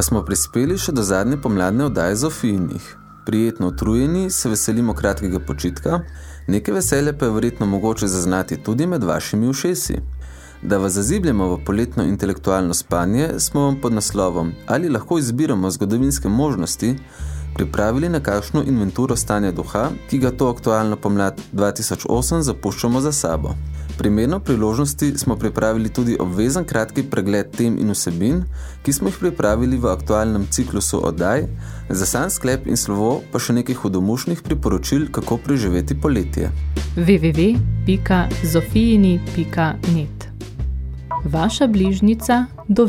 Pa smo prispeli še do zadnje pomladne oddaje Zofijinih. Prijetno utrujeni se veselimo kratkega počitka, nekaj veselja pa je verjetno mogoče zaznati tudi med vašimi ušesi. Da vas zazibljamo v poletno intelektualno spanje, smo vam pod naslovom Ali lahko izbiramo zgodovinske možnosti pripravili nekakšno inventuro stanja duha, ki ga to aktualno pomlad 2008 zapuščamo za sabo. Primerno priložnosti smo pripravili tudi obvezen kratki pregled tem in vsebin, ki smo jih pripravili v aktualnem ciklusu oddaj, za sam sklep in slovo pa še nekaj hudomušnih priporočil, kako preživeti poletje. www.zofijini.net Vaša bližnica do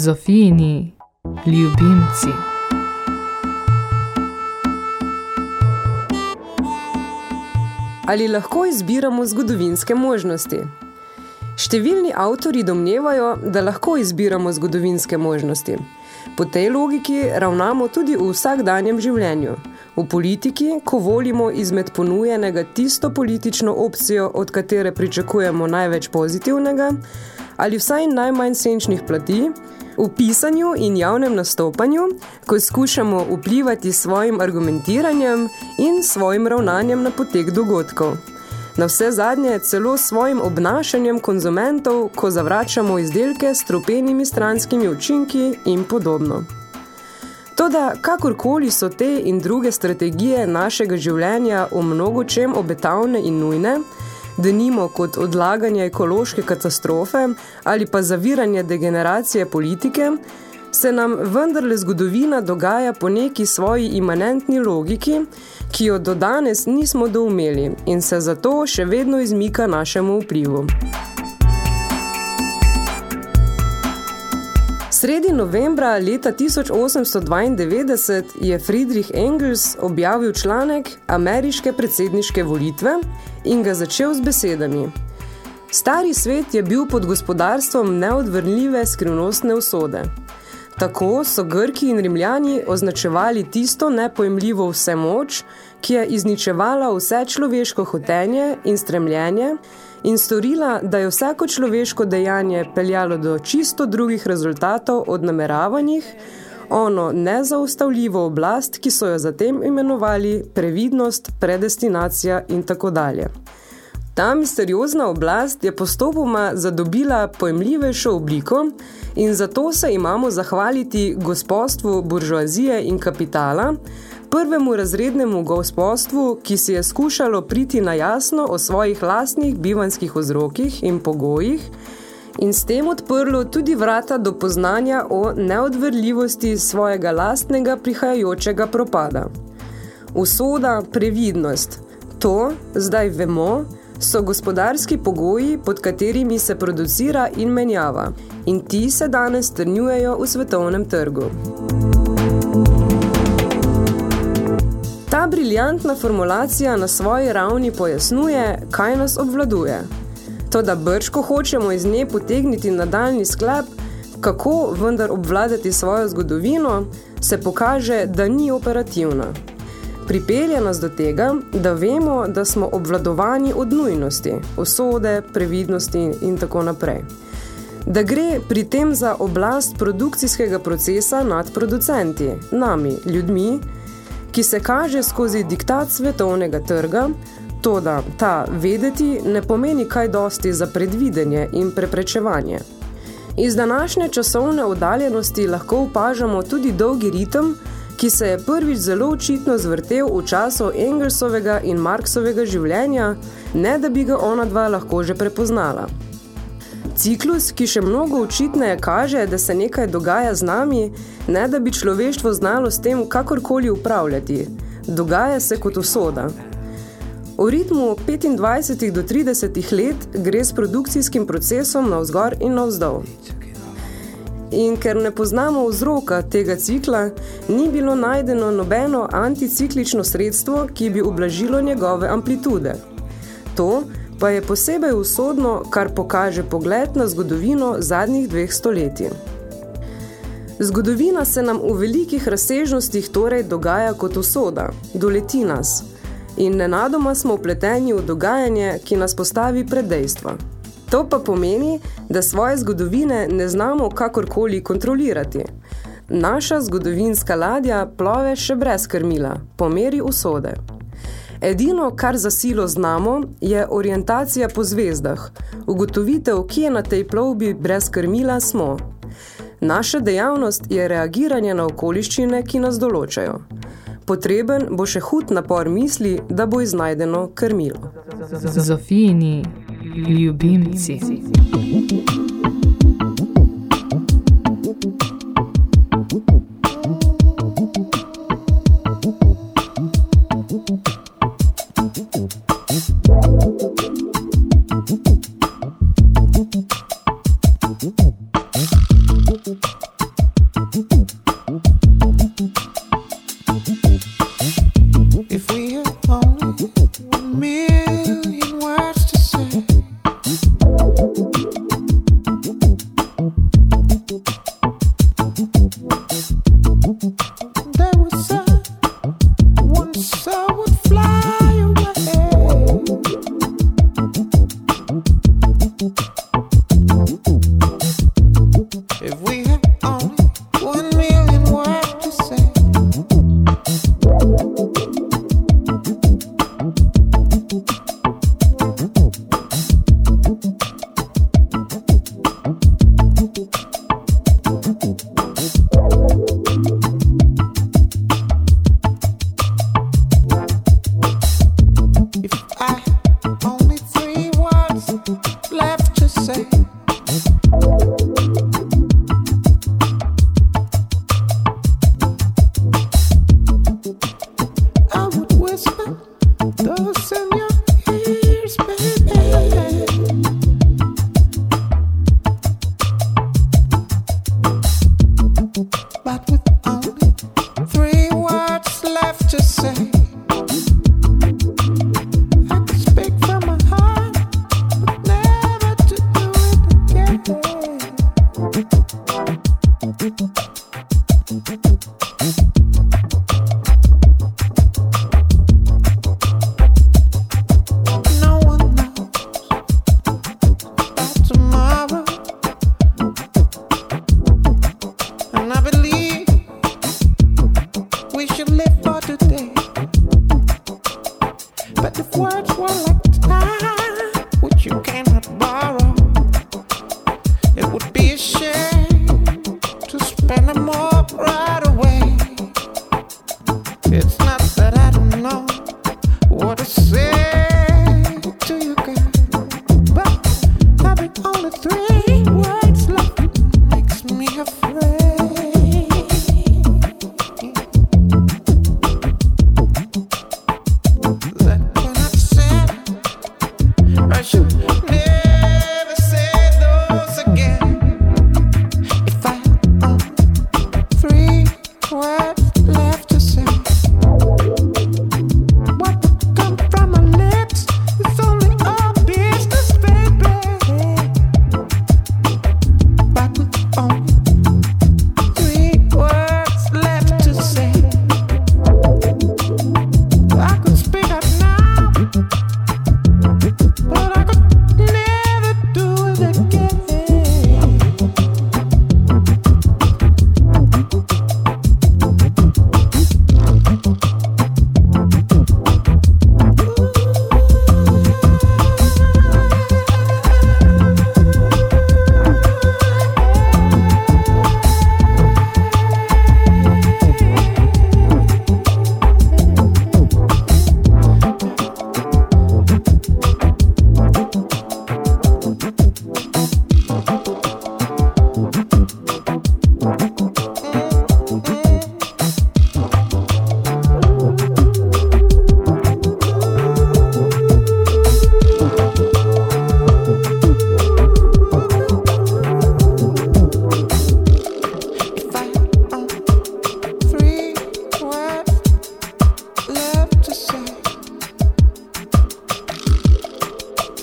Zofijini ljubimci. Ali lahko izbiramo zgodovinske možnosti? Številni avtori domnevajo, da lahko izbiramo zgodovinske možnosti. Po tej logiki ravnamo tudi v vsakdanjem življenju. V politiki, ko volimo izmed ponujenega tisto politično opcijo, od katere pričakujemo največ pozitivnega, ali vsaj najmanj senčnih plati, v pisanju in javnem nastopanju, ko skušamo vplivati svojim argumentiranjem in svojim ravnanjem na potek dogodkov. Na vse zadnje celo svojim obnašanjem konzumentov, ko zavračamo izdelke s tropenimi stranskimi učinki in podobno. Toda, kakorkoli so te in druge strategije našega življenja v mnogo čem obetavne in nujne, denimo kot odlaganje ekološke katastrofe ali pa zaviranje degeneracije politike, se nam vendarle zgodovina dogaja po neki svoji imanentni logiki, ki jo do danes nismo doumeli in se zato še vedno izmika našemu vplivu. Sredi novembra leta 1892 je Friedrich Engels objavil članek Ameriške predsedniške volitve in ga začel z besedami. Stari svet je bil pod gospodarstvom neodvrnljive skrivnostne usode. Tako so Grki in Rimljani označevali tisto nepojemljivo vse moč, ki je izničevala vse človeško hotenje in stremljenje, in storila, da je vsako človeško dejanje peljalo do čisto drugih rezultatov od nameravanih, ono nezaustavljivo oblast, ki so jo zatem imenovali previdnost, predestinacija in tako dalje. Ta misteriozna oblast je postopoma zadobila pojemljivejšo obliko in zato se imamo zahvaliti gospodstvu buržoazije in kapitala, prvemu razrednemu gospodstvu, ki si je skušalo priti na jasno o svojih lastnih bivanskih vzrokih in pogojih in s tem odprlo tudi vrata do poznanja o neodvrljivosti svojega lastnega prihajajočega propada. Usoda, previdnost. To, zdaj vemo, so gospodarski pogoji, pod katerimi se producira in menjava, in ti se danes strnjujejo v svetovnem trgu. Ta briljantna formulacija na svoji ravni pojasnuje, kaj nas obvladuje. To, da brčko hočemo iz nje potegniti nadaljni sklep, kako vendar obvladati svojo zgodovino, se pokaže, da ni operativna. Pripelje nas do tega, da vemo, da smo obvladovani od nujnosti, usode, previdnosti in tako naprej. Da gre pri tem za oblast produkcijskega procesa nad producenti, nami, ljudmi, ki se kaže skozi diktat svetovnega trga, to da ta vedeti ne pomeni kaj dosti za predvidenje in preprečevanje. Iz današnje časovne oddaljenosti lahko upažamo tudi dolgi ritem, ki se je prvič zelo očitno zvrtel v času Engelsovega in Marksovega življenja, ne da bi ga ona dva lahko že prepoznala. Ciklus, ki še mnogo očitneje kaže, da se nekaj dogaja z nami, ne da bi človeštvo znalo s tem kakorkoli upravljati. Dogaja se kot usoda. V ritmu 25 do 30 let gre s produkcijskim procesom navzgor in navzdol. In ker ne poznamo vzroka tega cikla, ni bilo najdeno nobeno anticiklično sredstvo, ki bi ublažilo njegove amplitude. To, pa je posebej usodno, kar pokaže pogled na zgodovino zadnjih dveh stoletij. Zgodovina se nam v velikih razsežnostih torej dogaja kot usoda, doleti nas in nenadoma smo upleteni v dogajanje, ki nas postavi pred dejstva. To pa pomeni, da svoje zgodovine ne znamo kakorkoli kontrolirati. Naša zgodovinska ladja plove še brez krmila, po meri usode. Edino, kar za silo znamo, je orientacija po zvezdah, ugotovitev, kje na tej plovbi brez krmila smo. Naša dejavnost je reagiranje na okoliščine, ki nas določajo. Potreben bo še hud napor misli, da bo iznajdeno krmilo. Zofijini ljubimci. borrow. It would be a shame to spend a more.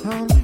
home.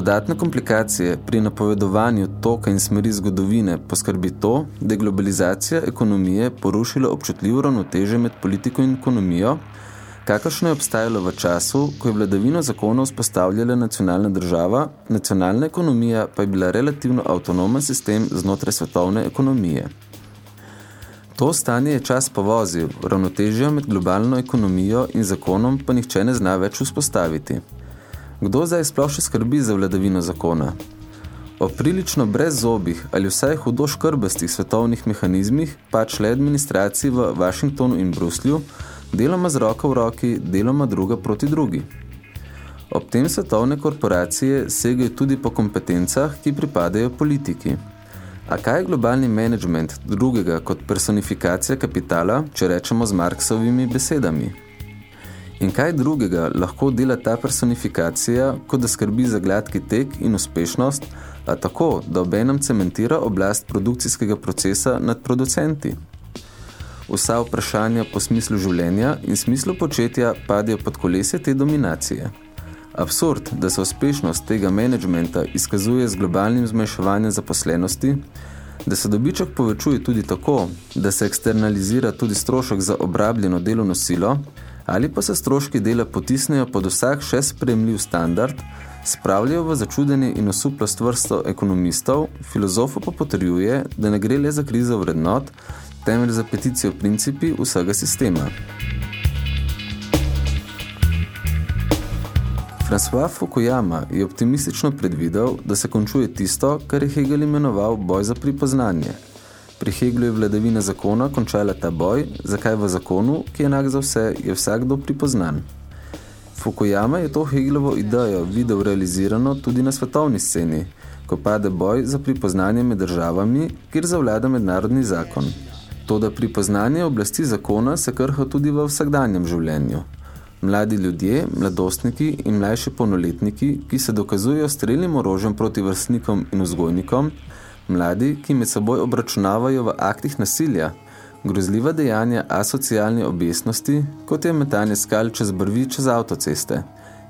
dodatne komplikacije pri napovedovanju toka in smeri zgodovine poskrbi to, da je globalizacija ekonomije porušila občutljivo ravnoteže med politiko in ekonomijo, kakršno je obstajalo v času, ko je vladavino zakonov spostavljala nacionalna država, nacionalna ekonomija pa je bila relativno avtonomen sistem znotraj svetovne ekonomije. To stanje je čas povozil, ravnotežja med globalno ekonomijo in zakonom pa nihče ne zna več vzpostaviti. Kdo zdaj sploh še skrbi za vladavino zakona? O prilično brezzobih ali vsaj hudo škrbastih svetovnih mehanizmih pač le administraciji v Washingtonu in Bruslju, deloma z roko v roki, deloma druga proti drugi. Ob tem svetovne korporacije segajo tudi po kompetencah, ki pripadajo politiki. A kaj je globalni management drugega kot personifikacija kapitala, če rečemo z Marksovimi besedami? In kaj drugega lahko dela ta personifikacija, kot da skrbi za gladki tek in uspešnost, a tako, da obenem cementira oblast produkcijskega procesa nad producenti? Vsa vprašanja po smislu življenja in smislu početja padijo pod kolesje te dominacije. Absurd, da se uspešnost tega menedžmenta izkazuje z globalnim zmanjševanjem zaposlenosti, da se dobiček povečuje tudi tako, da se eksternalizira tudi strošek za obrabljeno delovno silo, ali pa se stroški dela potisnejo pod vsak še spremljiv standard, spravljajo v začudenje in osuplost vrsto ekonomistov, filozofo pa potrjuje, da ne gre le za krizo vrednot, temveč za peticijo principi vsega sistema. François Fukuyama je optimistično predvidel, da se končuje tisto, kar je Hegel imenoval boj za pripoznanje. Pri Hegelu je vladavina zakona končala ta boj, zakaj v zakonu, ki je enak za vse, je vsakdo pripoznan. Fukuyama je to Hegelovo idejo videl realizirano tudi na svetovni sceni, ko pade boj za pripoznanje med državami, kjer zavlada mednarodni zakon. To, da pripoznanje oblasti zakona se krha tudi v vsakdanjem življenju. Mladi ljudje, mladostniki in mlajši polnoletniki, ki se dokazujejo streljnim orožjem proti vrstnikom in vzgojnikom, mladi, ki med seboj obračunavajo v aktih nasilja, grozljiva dejanja asocialne obesnosti, kot je metanje skal čez brvi čez avtoceste.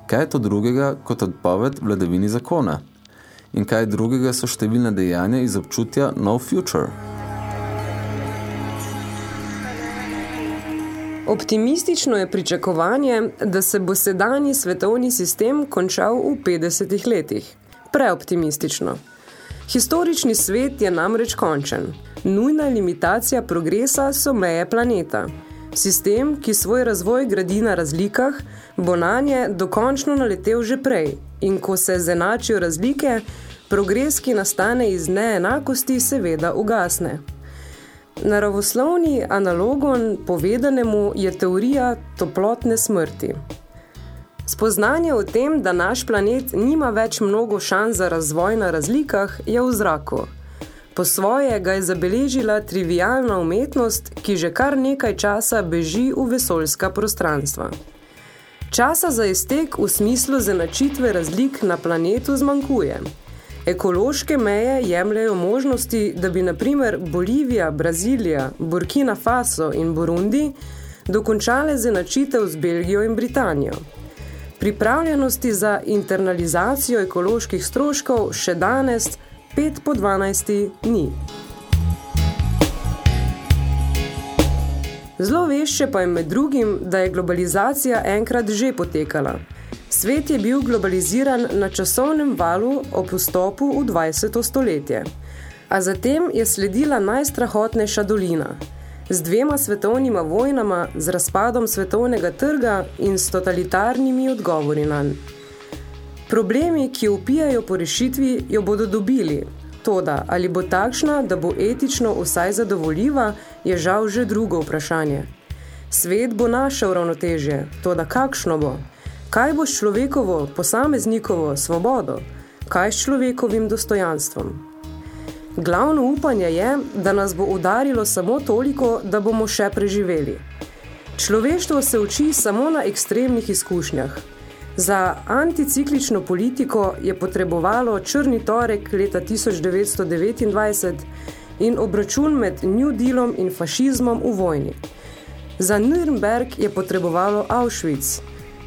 Kaj je to drugega kot odpoved vladavini zakona? In kaj drugega so številna dejanja iz občutja no future? Optimistično je pričakovanje, da se bo sedanji svetovni sistem končal v 50 letih. Preoptimistično. Historični svet je namreč končen. Nujna limitacija progresa so meje planeta. Sistem, ki svoj razvoj gradi na razlikah, bo nanje dokončno naletel že prej. In ko se zenačijo razlike, progres, ki nastane iz neenakosti, seveda ugasne. Naravoslovni analogon povedanemu je teorija toplotne smrti. Spoznanje o tem, da naš planet nima več mnogo šans za razvoj na razlikah, je v zraku. Po svoje ga je zabeležila trivialna umetnost, ki že kar nekaj časa beži v vesoljska prostranstva. Časa za iztek v smislu zanačitve razlik na planetu zmanjkuje. Ekološke meje jemljajo možnosti, da bi na primer Bolivija, Brazilija, Burkina Faso in Burundi dokončale zenačitev z Belgijo in Britanijo. Pripravljenosti za internalizacijo ekoloških stroškov še danes 5 po 12 ni. Zelo vešče pa je med drugim, da je globalizacija enkrat že potekala. Svet je bil globaliziran na časovnem valu ob vstopu v 20. stoletje. A zatem je sledila najstrahotnejša dolina. Z dvema svetovnima vojnama, z razpadom svetovnega trga in s totalitarnimi odgovori nanj. Problemi, ki upijajo po rešitvi, jo bodo dobili. Toda, ali bo takšna, da bo etično vsaj zadovoljiva, je žal že drugo vprašanje. Svet bo našel ravnotežje, toda kakšno bo? Kaj bo s človekovo, posameznikovo svobodo? Kaj s človekovim dostojanstvom? Glavno upanje je, da nas bo udarilo samo toliko, da bomo še preživeli. Človeštvo se uči samo na ekstremnih izkušnjah. Za anticiklično politiko je potrebovalo črni torek leta 1929 in obračun med New Dealom in fašizmom v vojni. Za Nürnberg je potrebovalo Auschwitz,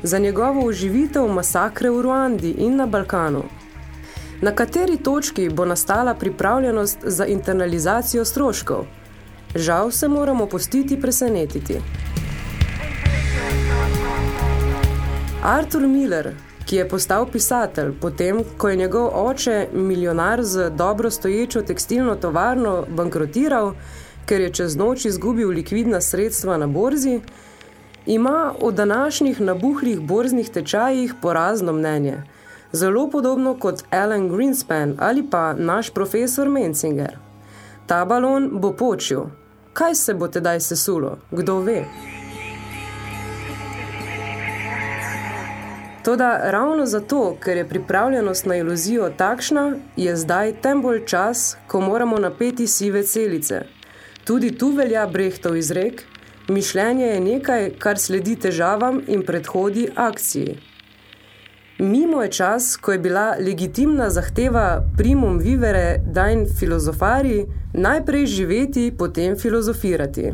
za njegovo uživitev masakre v Ruandi in na Balkanu. Na kateri točki bo nastala pripravljenost za internalizacijo stroškov? Žal se moramo postiti presenetiti. Arthur Miller, ki je postal pisatelj, potem, ko je njegov oče, milijonar z dobro stoječo tekstilno tovarno, bankrotiral, ker je čez noč izgubil likvidna sredstva na borzi, ima o današnjih nabuhlih borznih tečajih porazno mnenje. Zelo podobno kot Alan Greenspan ali pa naš profesor Menzinger. Ta balon bo počil. Kaj se bo tedaj sesulo? Kdo ve? Toda ravno zato, ker je pripravljenost na iluzijo takšna, je zdaj tem bolj čas, ko moramo napeti sive celice. Tudi tu velja Brehtov izrek, mišljenje je nekaj, kar sledi težavam in predhodi akciji. Mimo je čas, ko je bila legitimna zahteva primum vivere dain filozofari najprej živeti, potem filozofirati.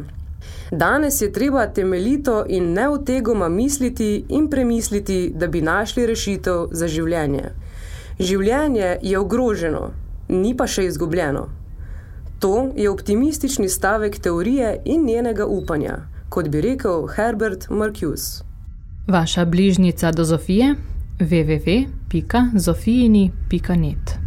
Danes je treba temeljito in neutegoma misliti in premisliti, da bi našli rešitev za življenje. Življenje je ogroženo, ni pa še izgubljeno. To je optimistični stavek teorije in njenega upanja, kot bi rekel Herbert Marcuse. Vaša bližnica do Zofije www.zofijini.net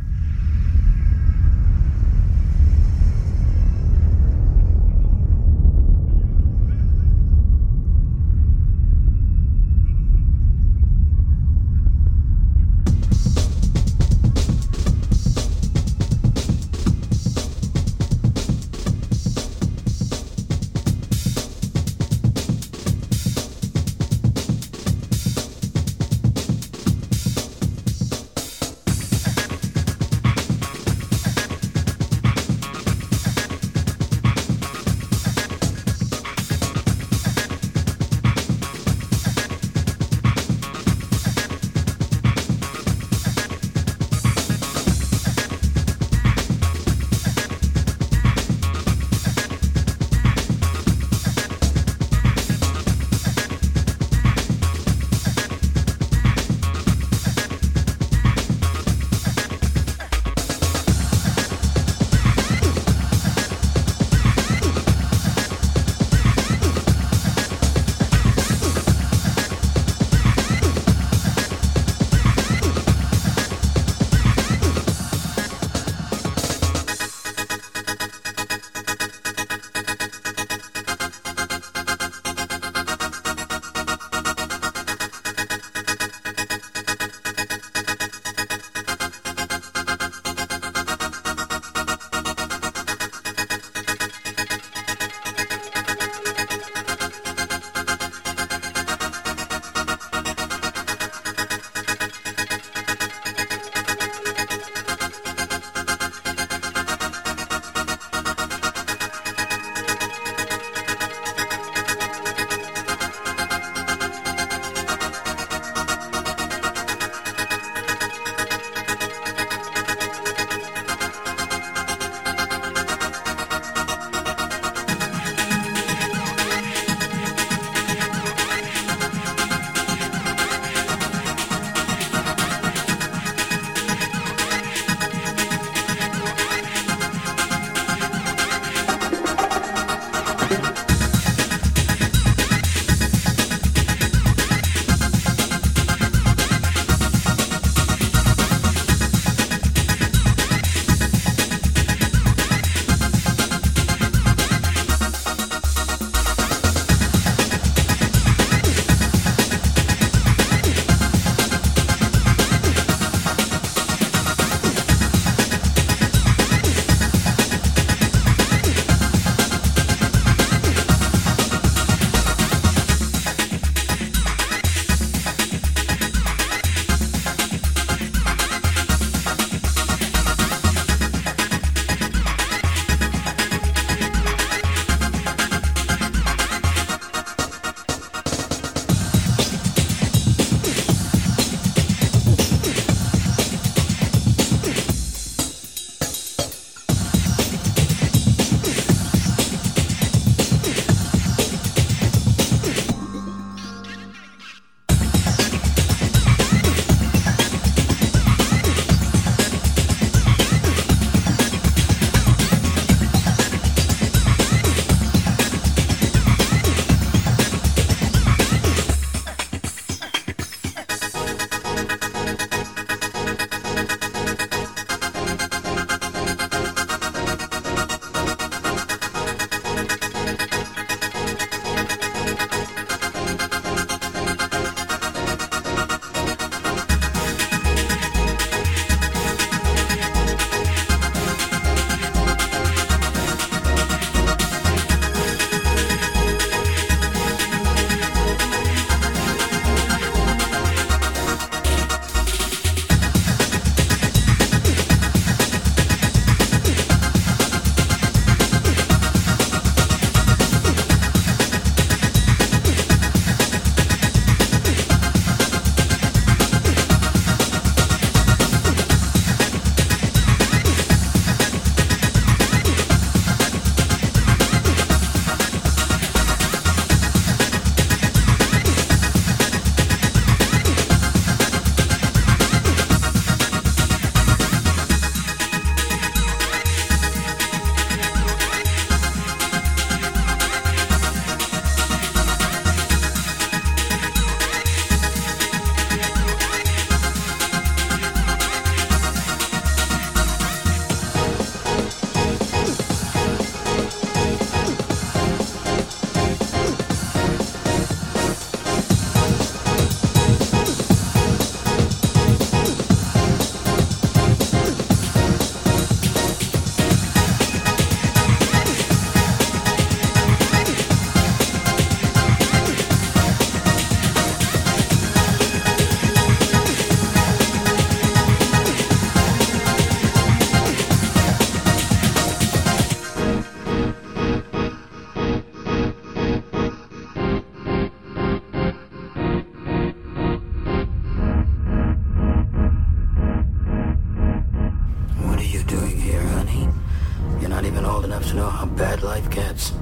bad life gets.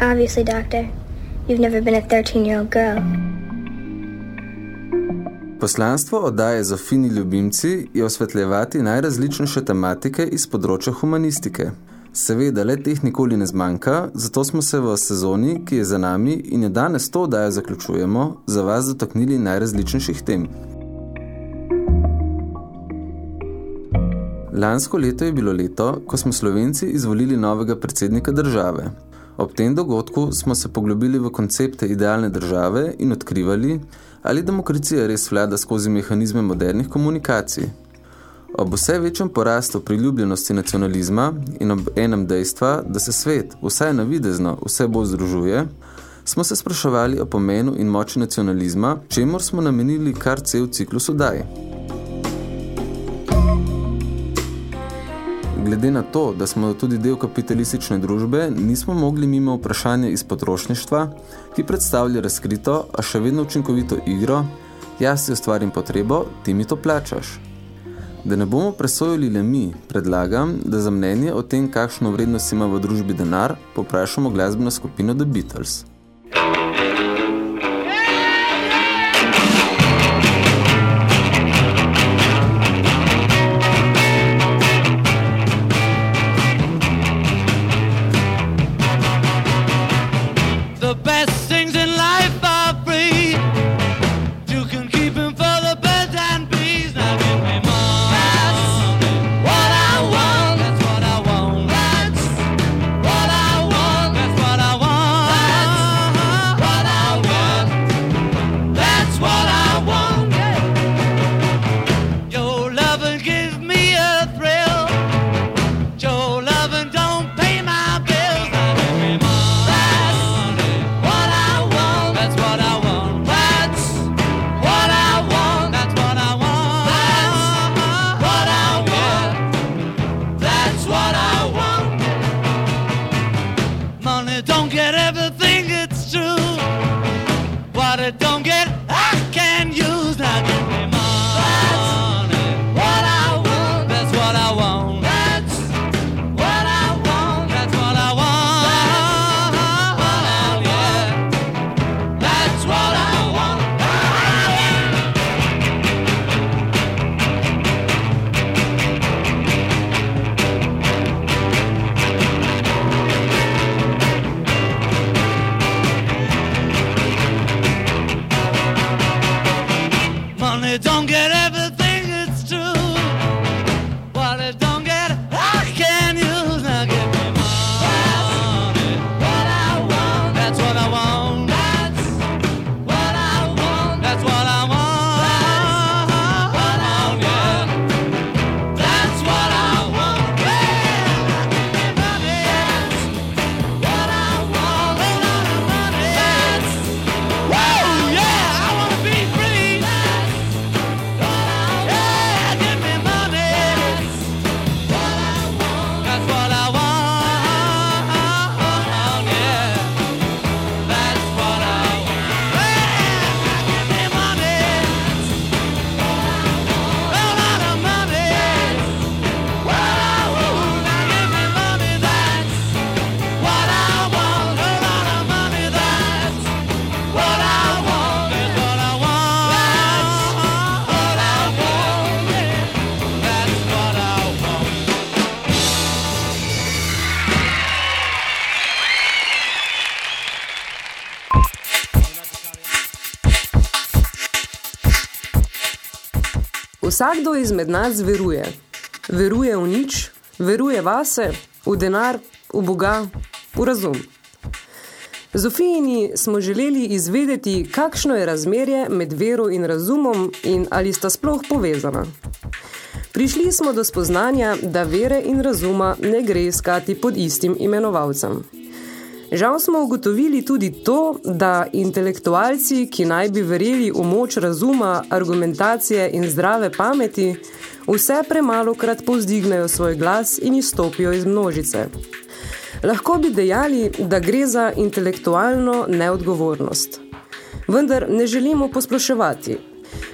Obviously, Doctor. You've never been a 13 year old girl. Poslanstvo oddaje Zofini ljubimci je osvetljevati najrazličnejše tematike iz področja humanistike. Seveda, le teh nikoli ne zmanjka, zato smo se v sezoni, ki je za nami in je danes to oddajo zaključujemo, za vas dotaknili najrazličnejših tem. Lansko leto je bilo leto, ko smo Slovenci izvolili novega predsednika države. Ob tem dogodku smo se poglobili v koncepte idealne države in odkrivali, ali demokracija res vlada skozi mehanizme modernih komunikacij. Ob vse večjem porastu priljubljenosti nacionalizma in ob enem dejstva, da se svet, vsaj navidezno, vse bolj združuje, smo se spraševali o pomenu in moči nacionalizma, čemur smo namenili kar cel ciklus odaj. Glede na to, da smo tudi del kapitalistične družbe, nismo mogli mimo vprašanja iz potrošništva, ki predstavlja razkrito, a še vedno učinkovito igro, jaz si ustvarim potrebo, ti mi to plačaš. Da ne bomo presojali le mi, predlagam, da za mnenje o tem, kakšno vrednost ima v družbi denar, poprašamo glasbeno skupino The Beatles. The Vsakdo izmed nas veruje. Veruje v nič, veruje vase, v denar, v Boga, v razum. Zofijini smo želeli izvedeti, kakšno je razmerje med vero in razumom in ali sta sploh povezana. Prišli smo do spoznanja, da vere in razuma ne gre iskati pod istim imenovalcem. Žal smo ugotovili tudi to, da intelektualci, ki naj bi verjeli v moč razuma, argumentacije in zdrave pameti, vse premalokrat povzdignejo svoj glas in izstopijo iz množice. Lahko bi dejali, da gre za intelektualno neodgovornost. Vendar ne želimo posploševati.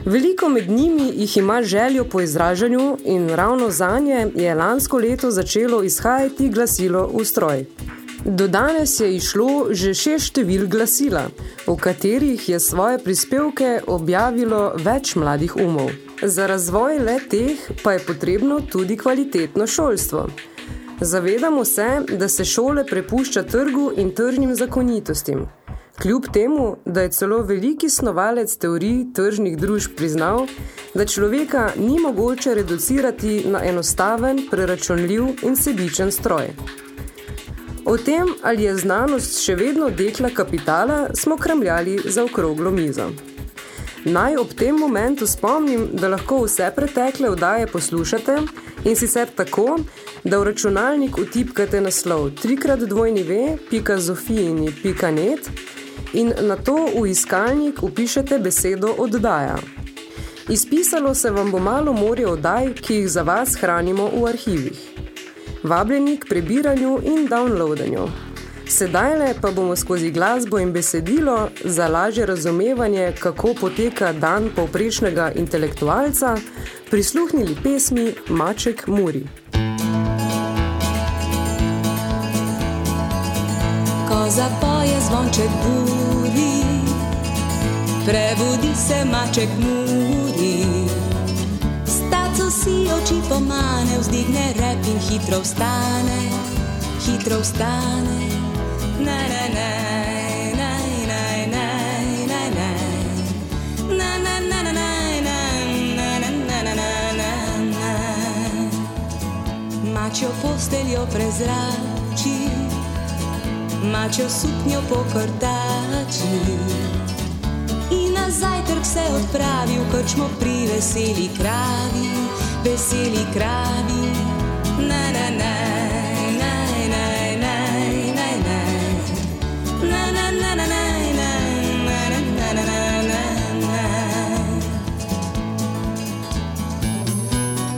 Veliko med njimi jih ima željo po izražanju in ravno zanje je lansko leto začelo izhajati glasilo v stroj. Do danes je išlo že šest števil glasila, v katerih je svoje prispevke objavilo več mladih umov. Za razvoj le teh pa je potrebno tudi kvalitetno šolstvo. Zavedamo se, da se šole prepušča trgu in tržnim zakonitostim. Kljub temu, da je celo veliki snovalec teorij tržnih družb priznal, da človeka ni mogoče reducirati na enostaven, preračunljiv in sebičen stroj. O tem, ali je znanost še vedno dekla kapitala, smo kramljali za okroglo mizo. Naj ob tem momentu spomnim, da lahko vse pretekle vdaje poslušate in sicer tako, da v računalnik utipkate naslov www.zofijini.net in na to v iskalnik upišete besedo oddaja. Izpisalo se vam bo malo morje oddaj, ki jih za vas hranimo v arhivih. Vabljeni k prebiranju in downloadanju. Sedajle pa bomo skozi glasbo in besedilo za lažje razumevanje, kako poteka dan povprečnega intelektualca, prisluhnili pesmi Maček Muri. Ko zapoje zvonček buri, prebudi se maček muri si oči pomane, vzdigne rep in hitro vstane, hitro vstane. Na, na, na. Mačjo posteljo prezrači, mačjo suknjo pokortači. In na zajtrk se odpravi v krčmo pri veseli kravi veseli kravi.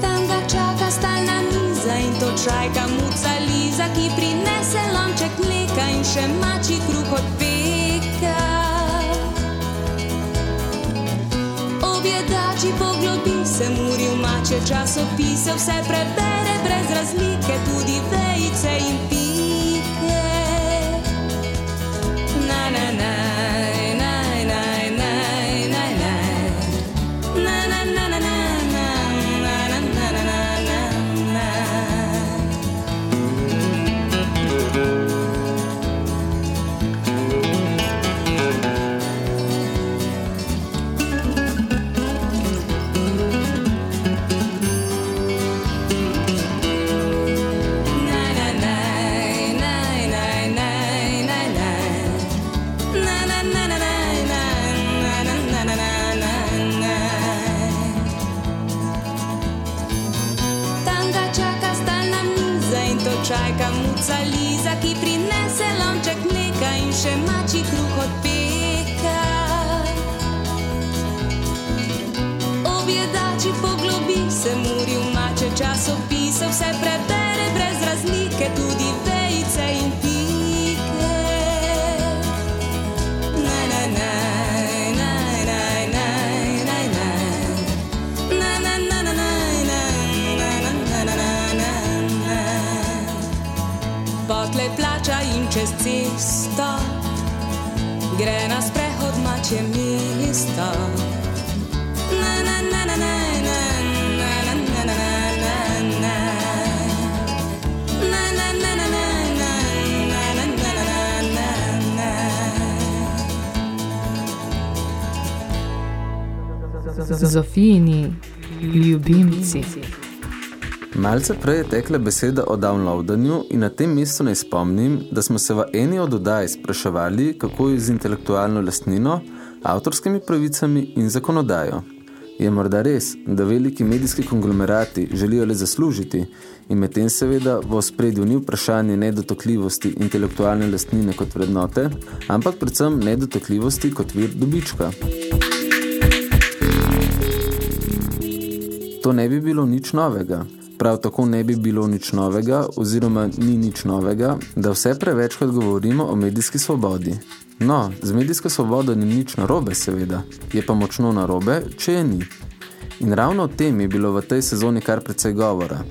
Tam ga čaka stalna miza in to čajka muca Liza, ki prinese lonček mleka in še mači kruh od Objedači poglobi se muri v mače časopise, vse prebere brez razlike, tudi vejice in pike. Zofijini ljubimci. Malce prej je tekla beseda o downloadanju in na tem mestu naj spomnim, da smo se v eni od oddaj spraševali, kako je z intelektualno lastnino, avtorskimi pravicami in zakonodajo. Je morda res, da veliki medijski konglomerati želijo le zaslužiti in medtem seveda v spredju ni vprašanje nedotokljivosti intelektualne lastnine kot vrednote, ampak predvsem nedotokljivosti kot vir dobička. To ne bi bilo nič novega. Prav tako ne bi bilo nič novega oziroma ni nič novega, da vse prevečkrat govorimo o medijski svobodi. No, z medijsko svobodo ni nič narobe, seveda, je pa močno narobe, če je ni. In ravno o tem je bilo v tej sezoni kar precej govora.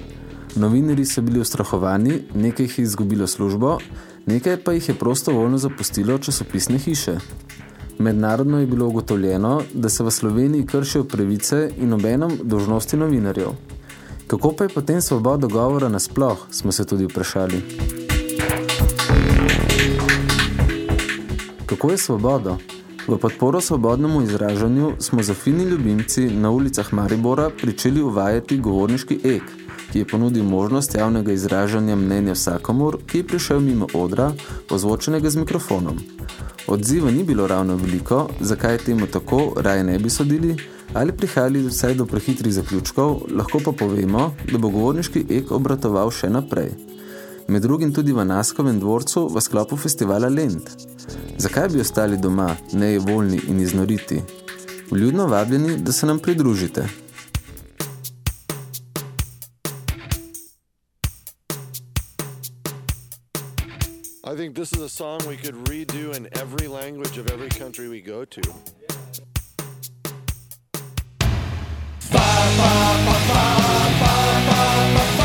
Novinari so bili ustrahovani, nekaj jih je izgubilo službo, Nekaj pa jih je prostovoljno zapustilo časopisne hiše. Mednarodno je bilo ugotovljeno, da se v Sloveniji kršijo pravice in obenem dožnosti novinarjev. Kako pa je potem svoboda govora nasploh, smo se tudi vprašali. Kako je svobodo? V podporo svobodnemu izražanju smo za fini ljubimci na ulicah Maribora pričeli uvajati govorniški ek, ki je ponudil možnost javnega izražanja mnenja vsakomur, ki je prišel mimo odra, ozvočenega z mikrofonom. Odziva ni bilo ravno veliko, zakaj temu tako raje ne bi sodili, ali prihajali vsaj do prehitrih zaključkov, lahko pa povemo, da bo govorniški ek obratoval še naprej. Med drugim tudi v Naskovem dvorcu v sklopu festivala Lent. Zakaj bi ostali doma, nejevoljni in iznoriti? Vljudno vabljeni, da se nam pridružite. Think this is a song we could redo in every language of every country we go to. Don't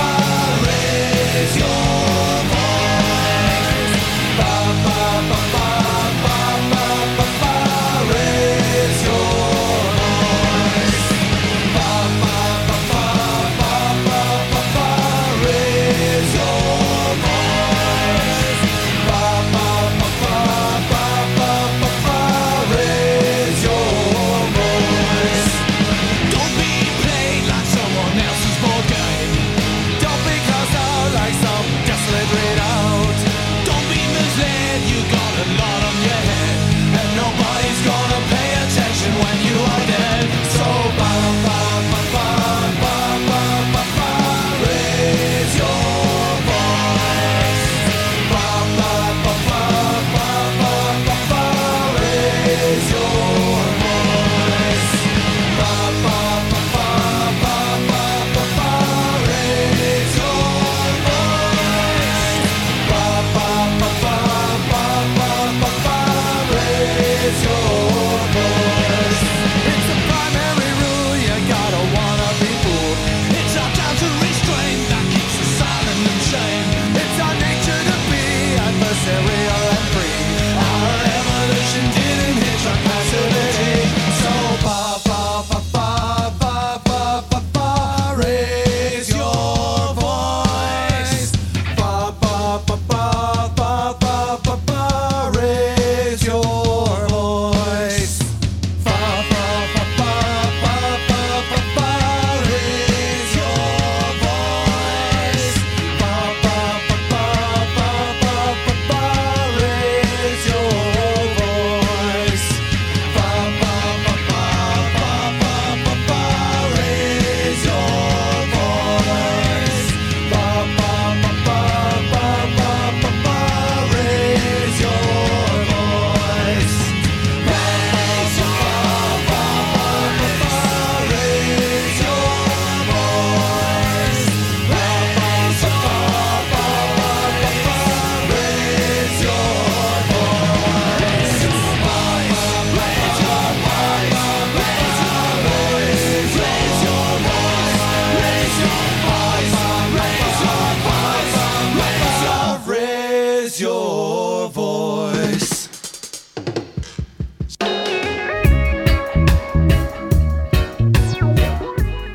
raise your voice.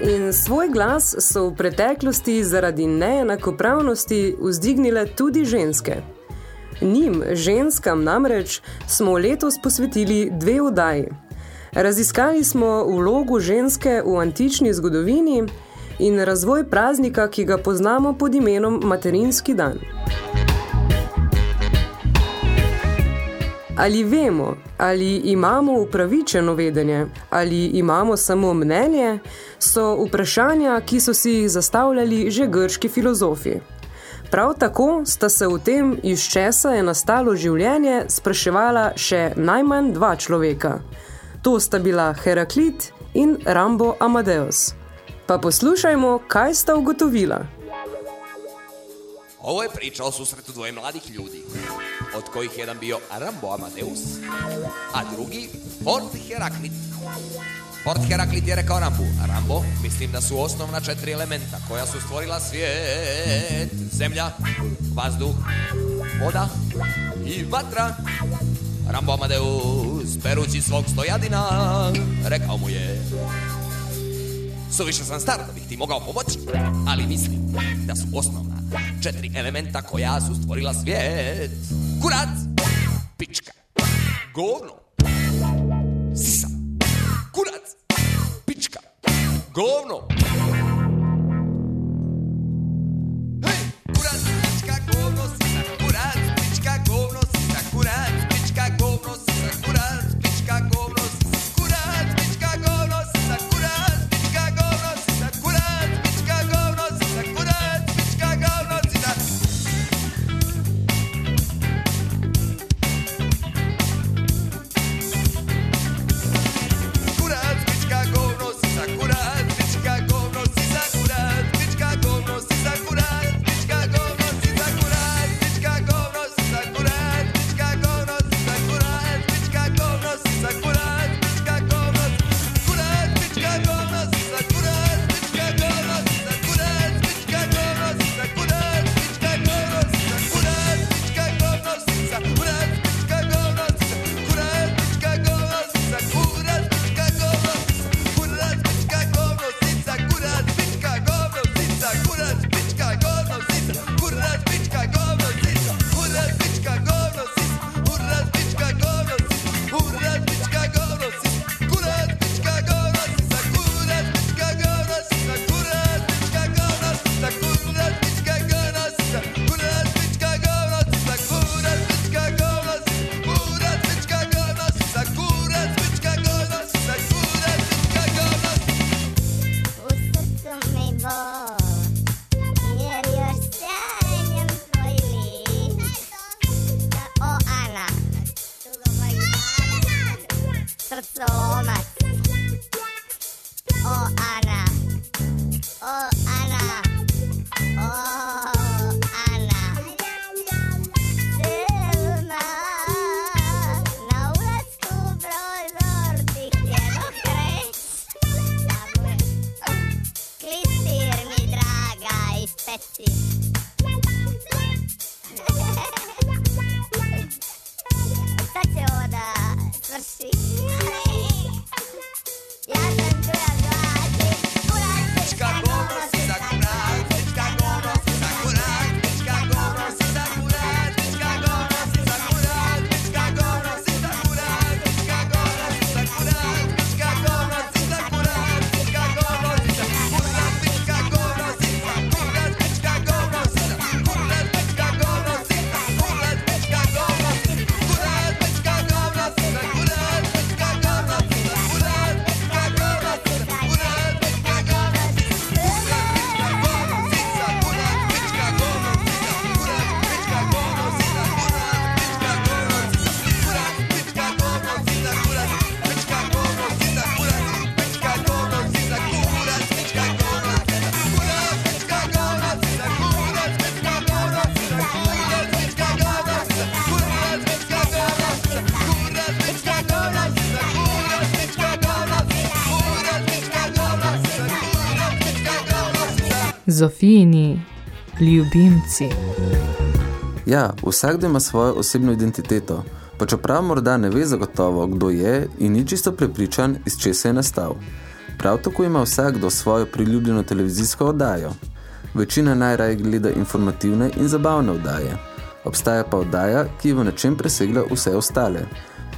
In svoj glas so v preteklosti zaradi neenakopravnosti vzdignile tudi ženske. Njim, ženskam namreč, smo letos posvetili dve oddaji. Raziskali smo vlogu ženske v antični zgodovini in razvoj praznika, ki ga poznamo pod imenom Materinski dan. Ali vemo, ali imamo upravičeno vedenje, ali imamo samo mnenje, so vprašanja, ki so si jih zastavljali že grški filozofi. Prav tako sta se v tem, iz česa je nastalo življenje, spraševala še najmanj dva človeka. To sta bila Heraklit in Rambo Amadeus. Pa poslušajmo, kaj sta ugotovila. Ovo je priča o susretu dvoje mladih ljudi, od kojih jedan bio Rambo Amadeus, a drugi Fort Heraklit. Fort Heraklit je rekao Rambu, Rambo, mislim da su osnovna četiri elementa koja su stvorila svijet, zemlja, vazduh, voda i vatra. Rambo Amadeus, perući svog stojadina, rekao mu je, Suviše sam star da bih ti mogao pomoći, ali mislim da su osnovna četiri elementa koja su stvorila svijet. Kurac, pička, govno, sisa. Kurac, pička, govno. Zofijini ljubimci. Ja, vsakdo ima svojo osebno identiteto, pa čeprav morda ne ve zagotovo, kdo je in ni čisto prepričan, iz česa je nastal. Prav tako ima vsakdo svojo priljubljeno televizijsko oddajo. Večina najraje gleda informativne in zabavne oddaje. Obstaja pa oddaja, ki je v nečem presegla vse ostale.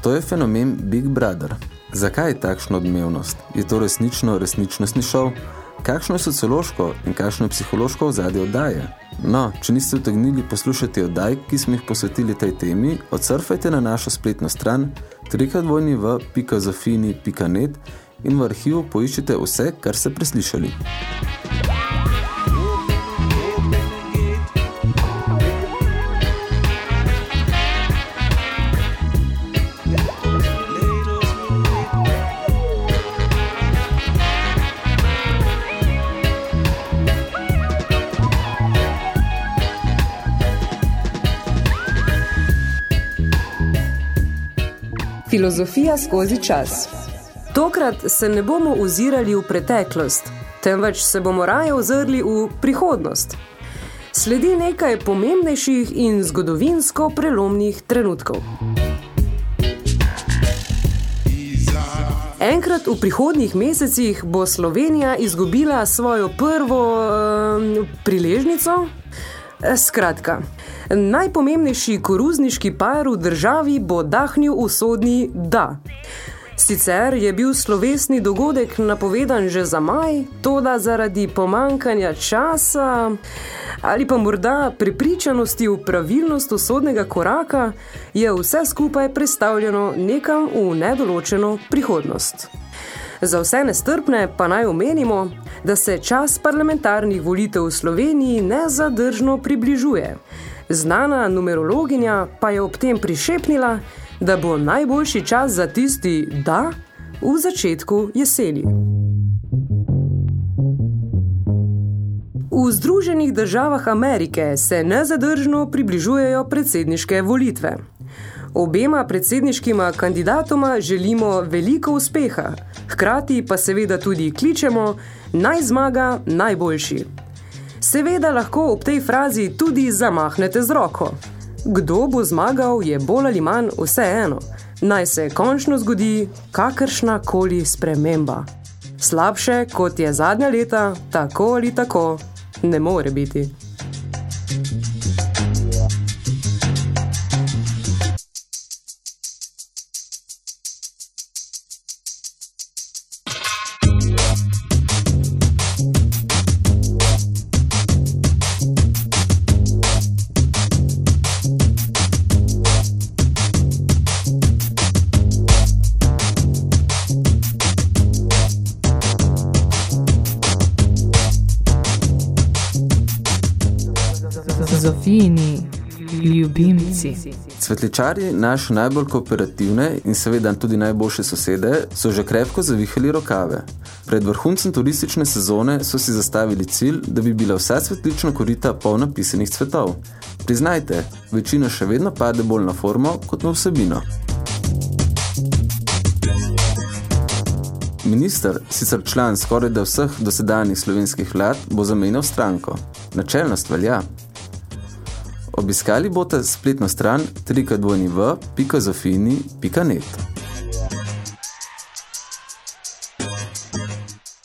To je fenomen Big Brother. Zakaj je takšna odmevnost? Je to resnično resničnostni šov? kakšno je sociološko in kakšno je psihološko ozadje oddaje. No, če niste utegnili poslušati oddaj, ki smo jih posvetili tej temi, odsurfajte na našo spletno stran trikadvojniv.zofini.net in v arhivu poiščite vse, kar ste preslišali. Filozofija skozi čas. Tokrat se ne bomo ozirali v preteklost, temveč se bomo raje ozrli v prihodnost. Sledi nekaj pomembnejših in zgodovinsko prelomnih trenutkov. Enkrat v prihodnjih mesecih bo Slovenija izgubila svojo prvo eh, priležnico, Eh, Skratka, najpomembnejši koruzniški par v državi bo dahnil usodni da. Sicer je bil slovesni dogodek napovedan že za maj, toda zaradi pomankanja časa ali pa morda prepričanosti v pravilnost usodnega koraka je vse skupaj predstavljeno nekam v nedoločeno prihodnost. Za vse nestrpne pa naj omenimo, da se čas parlamentarnih volitev v Sloveniji nezadržno približuje. Znana numerologinja pa je ob tem prišepnila, da bo najboljši čas za tisti da v začetku jeseni. V Združenih državah Amerike se nezadržno približujejo predsedniške volitve. Obema predsedniškima kandidatoma želimo veliko uspeha, hkrati pa seveda tudi kličemo naj zmaga najboljši. Seveda lahko ob tej frazi tudi zamahnete z roko. Kdo bo zmagal, je bolj ali manj vseeno. Naj se končno zgodi kakršna koli sprememba. Slabše, kot je zadnja leta, tako ali tako, ne more biti. Ljubimci. Svetličari, naše najbolj kooperativne in seveda tudi najboljše sosede, so že krepko zavihali rokave. Pred vrhuncem turistične sezone so si zastavili cilj, da bi bila vsa svetlična korita polna pisanih cvetov. Priznajte, večina še vedno pade bolj na formo kot na vsebino. Minister, sicer član skoraj da vseh dosedanjih slovenskih vlad, bo zamenjal stranko. Načelnost velja. Obiskali boste spletno stran www.zofini.net.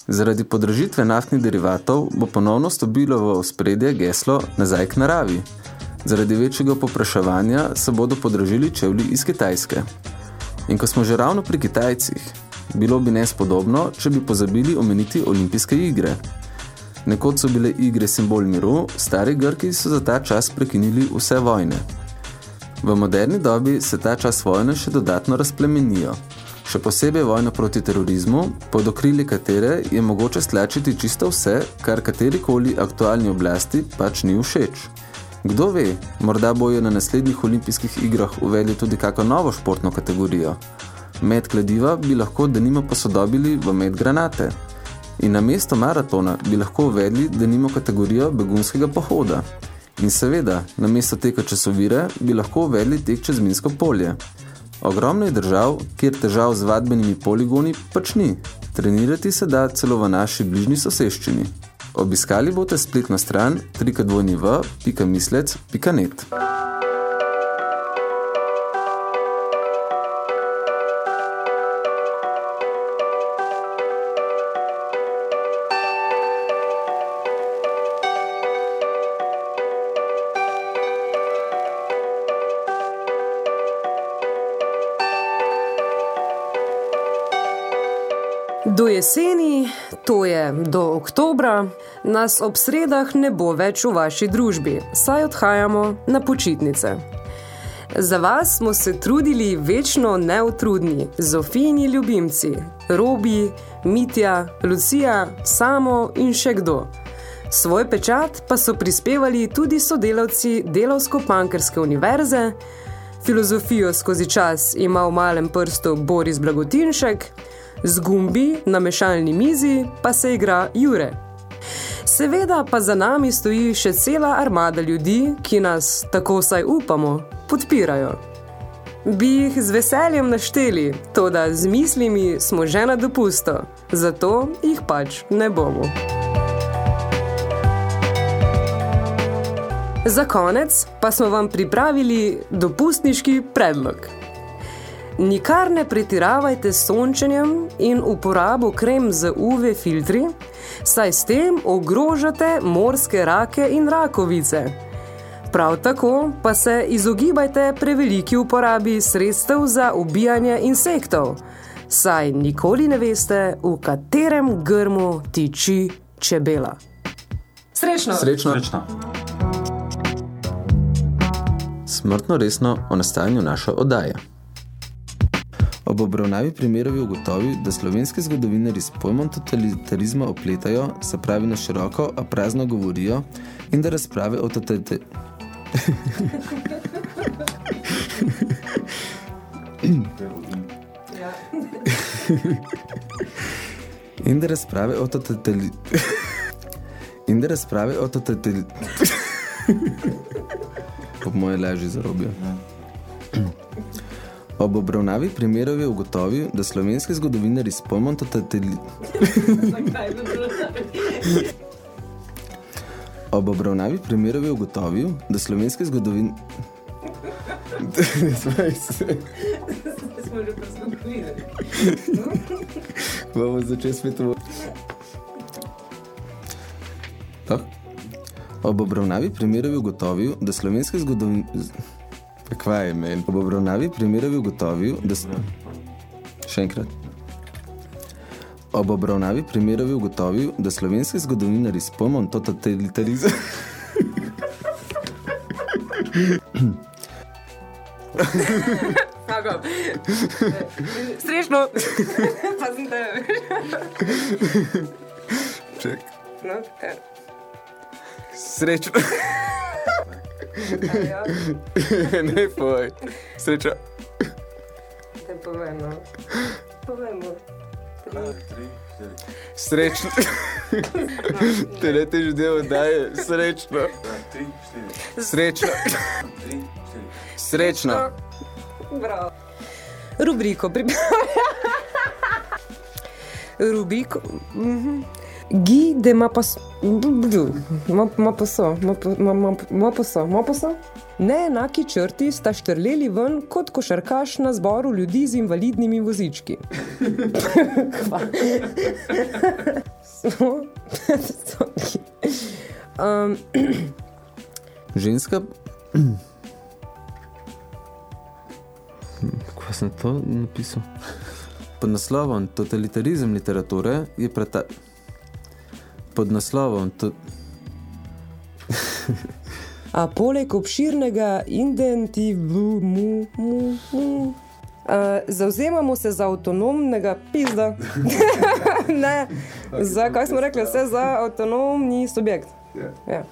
Zaradi podražitve naftnih derivatov bo ponovno stobilo v ospredje geslo nazaj k naravi. Zaradi večjega popraševanja se bodo podražili čevlji iz Kitajske. In ko smo že ravno pri Kitajcih, bilo bi nespodobno, če bi pozabili omeniti olimpijske igre. Nekoč so bile igre simbol miru, stari Grki so za ta čas prekinili vse vojne. V moderni dobi se ta čas vojne še dodatno razplemenijo. Še posebej vojno proti terorizmu, pod okrilje katere je mogoče stlačiti čisto vse, kar katerikoli aktualni oblasti pač ni všeč. Kdo ve, morda bojo na naslednjih olimpijskih igrah uvedli tudi kako novo športno kategorijo. Med kladiva bi lahko denimo posodobili v med granate. In na mesto maratona bi lahko uvedli denimo kategorijo begunskega pohoda. In seveda, na mesto teka čez ovire bi lahko uvedli tek čez minsko polje. Ogromno je držav, kjer težav z vadbenimi poligoni pač ni. Trenirati se da celo v naši bližnji soseščini. Obiskali boste spletno stran www.mislec.net. jeseni, to je do oktobra, nas ob sredah ne bo več v vaši družbi, saj odhajamo na počitnice. Za vas smo se trudili večno neutrudni, Zofijini ljubimci, Robi, Mitja, Lucija, Samo in še kdo. Svoj pečat pa so prispevali tudi sodelavci Delavsko-Pankerske univerze, filozofijo skozi čas ima v malem prstu Boris Blagotinšek, z gumbi na mešalni mizi pa se igra Jure. Seveda pa za nami stoji še cela armada ljudi, ki nas, tako vsaj upamo, podpirajo. Bi jih z veseljem našteli, toda z mislimi smo že na dopusto, zato jih pač ne bomo. Za konec pa smo vam pripravili dopustniški predlog. Nikar ne pretiravajte s sončenjem in uporabo krem z UV filtri, saj s tem ogrožate morske rake in rakovice. Prav tako pa se izogibajte preveliki uporabi sredstev za ubijanje insektov, saj nikoli ne veste, v katerem grmu tiči čebela. Srečno! Srečno. Srečno. Smrtno resno o nastajanju naše oddaje. Ob obravnavi primerov je ugotovil, da slovenski zgodovinari s pojmom totalitarizma opletajo, se pravi na široko, a prazno govorijo in da razprave o totalite... in da razprave o totalitali... in da razprave o totalitali... Ob moje leži zarobijo. Ob obravnavi primerov je ugotovil, da slovenski zgodovinari s pojmom totalitali... Ob obravnavi primerov je ugotovil, da slovenski zgodovin... Smej se. Smo že preskokovili. Bomo začeli spet? Ob obravnavi primerov je ugotovil, da slovenski zgodovin... Kva je men? Ob obravnavi primerov je ugotovil, da... s- Še enkrat. Ob obravnavi primerov je ugotovil, da slovenski zgodovinari s pojmom totalitarizem... Tako. Srečno! pa sem te. Ček. No, kar. Srečno. Ja, ne poj. Sreča. te povem, no. Povemo. Srečno. Tretji del daje. Srečno. Srečno. Srečno. Bravo. Rubriko pripravlja. Rubriko. Mhm. Gi de ma pas... Ma, ma paso, ma, pa- ma, ma, ma paso, ma paso. Neenaki črti sta štrleli ven kot košarkaš na zboru ljudi z invalidnimi vozički. Um, Ženska... Kaj sem to napisal? Pod naslovom Totalitarizem literature je preta... Pod naslovom to... A poleg obširnega identivu, mu, mu, mu, uh, zauzemamo se za avtonomnega pizda. ne, za, kaj smo rekli, vse za avtonomni subjekt. Ja.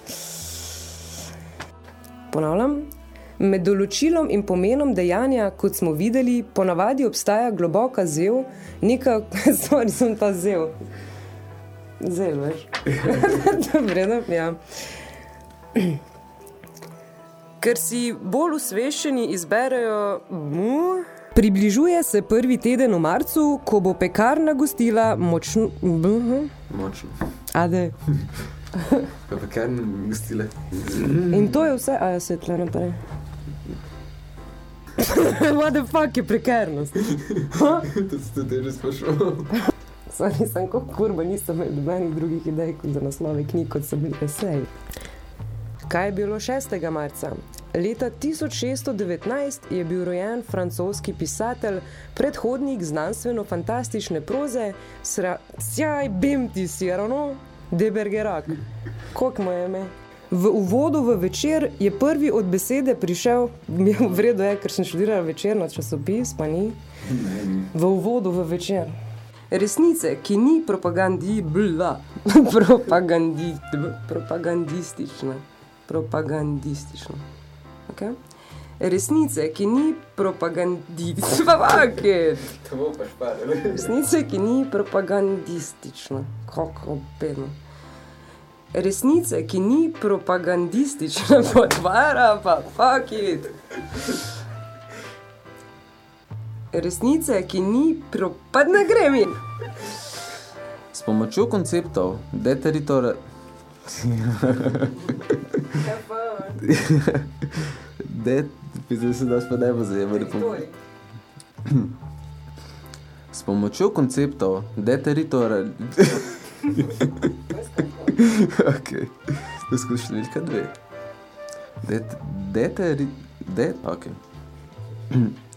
Ponavljam. Med določilom in pomenom dejanja, kot smo videli, ponavadi obstaja globoka zev, neka, sorry, sem ta zev. Zel, veš. Dobre, no, ja. Ker si bolj usveščeni izberejo mu. Približuje se prvi teden v marcu, ko bo pekarna gostila močno. Mhm. Močno. Ade. Pa pekarne gostile. In to je vse, a je svetle naprej. What the fuck je prekernost? to si tudi že sprašal. Sorry, sem kot kurba, nisem imel nobenih drugih idej kot za naslove knjig, kot so bili eseji. Kaj je bilo 6. marca? Leta 1619 je bil rojen francoski pisatelj, predhodnik znanstveno-fantastične proze, Sra... Sjaj, bim ti si, ravno, de Bergerac. Koliko mu je ime? V uvodu v večer je prvi od besede prišel, v redu je, ker sem študirala večerno časopis, pa ni. V uvodu v večer. Resnice, ki ni propagandi, bla, propagandi, propagandistična. Propagandistična. Okay? Resnice, ki ni propagandistična. Resnice, ki ni propagandistična. Kako bedno. Resnice, ki ni propagandistična, potvara pa fuck it. Resnice, ki ni propad, ne gre mi. S pomočjo konceptov deteritora... Det, pisal sem, da pa ne bo zajemali. S pomočjo konceptov deteritorial... ok, to je številka dve. Det, deteri... De, ok.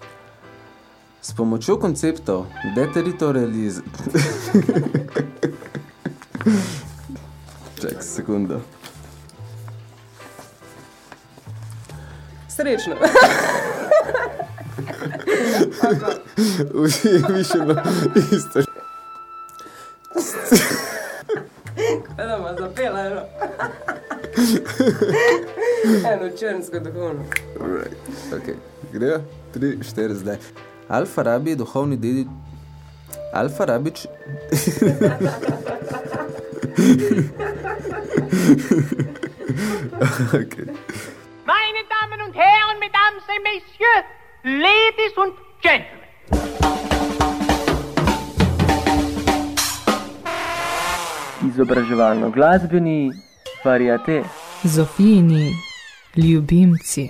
S pomočjo konceptov deteritorializ... Čak, sekundo. Srečno. Vsi mišljeno isto. Da ima zapela eno. eno črnsko duhovno. Right. Okay. Grejo? Tri, štiri zdaj. Alfa Rabi je duhovni dedi... Alfa Rabič... okay. Meine Damen und Herren, Mesdames et Messieurs, Ladies und Gentlemen. Izobraževalno-glasbeni variate. Zofijini ljubimci.